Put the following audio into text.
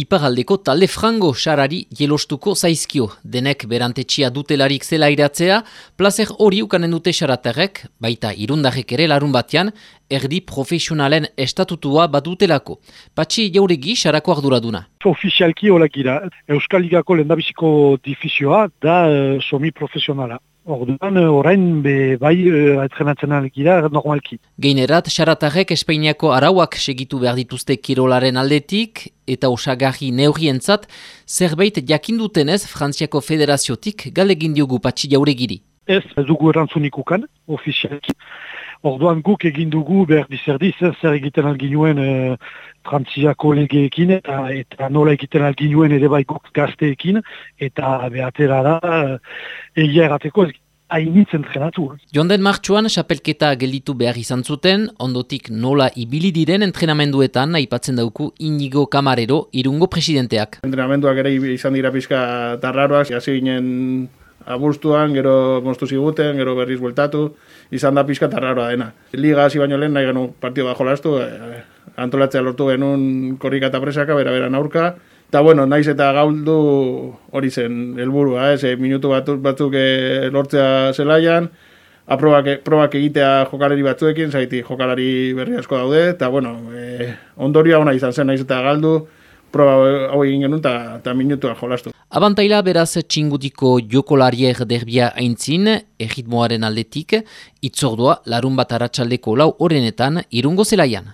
iparaldeko talde frango sarari jelostuko zaizkio. Denek berantetxia dutelarik zela iratzea, plazer hori ukanen dute saraterrek, baita irundarrek ere larun batean, erdi profesionalen estatutua badutelako. Patxi jauregi sarako arduraduna. Ofizialki holak gira, Euskal Ligako lendabiziko difizioa da uh, somi profesionala. Orduan, eh, orain be, bai uh, etrenatzen algira normalki. Geinerat, saratarrek Espainiako arauak segitu behar dituzte kirolaren aldetik, eta osagarri neurrientzat, zerbait jakindutenez Frantziako Federaziotik galegin diogu patxi jauregiri. Ez, ez dugu erantzunik ukan, ofizialki. Orduan guk egin dugu behar dizerdiz, zer egiten alginuen e, Frantziako legeekin eta, eta nola egiten alginuen ere bai guk gazteekin, eta behatera da, egia errateko ez hainitz entrenatu. Jonden martxuan, xapelketa gelditu behar izan zuten, ondotik nola ibili diren entrenamenduetan, aipatzen dauku Inigo Kamarero, irungo presidenteak. Entrenamenduak ere izan dira pixka tarraroak, hasi ginen abuztuan, gero moztu ziguten, gero berriz bueltatu, izan da pixka tarraroa dena. Liga hasi baino lehen nahi genu partio bajo lastu, e, antolatzea lortu genuen korrika eta presaka, bera bera aurka, eta bueno, naiz eta gauldu hori zen helburua, ez, e, minutu batzuk, batzuk e, lortzea zelaian, aprobak, probak egitea jokalari batzuekin, zaiti jokalari berri asko daude, eta bueno, e, ondorioa ona izan zen naiz eta galdu, proba hau egin genuen eta minutua jolastu. Abantaila beraz txingutiko jokolariek derbia aintzin, egitmoaren aldetik, itzordua larun bat aratsaldeko lau horrenetan irungo zelaian.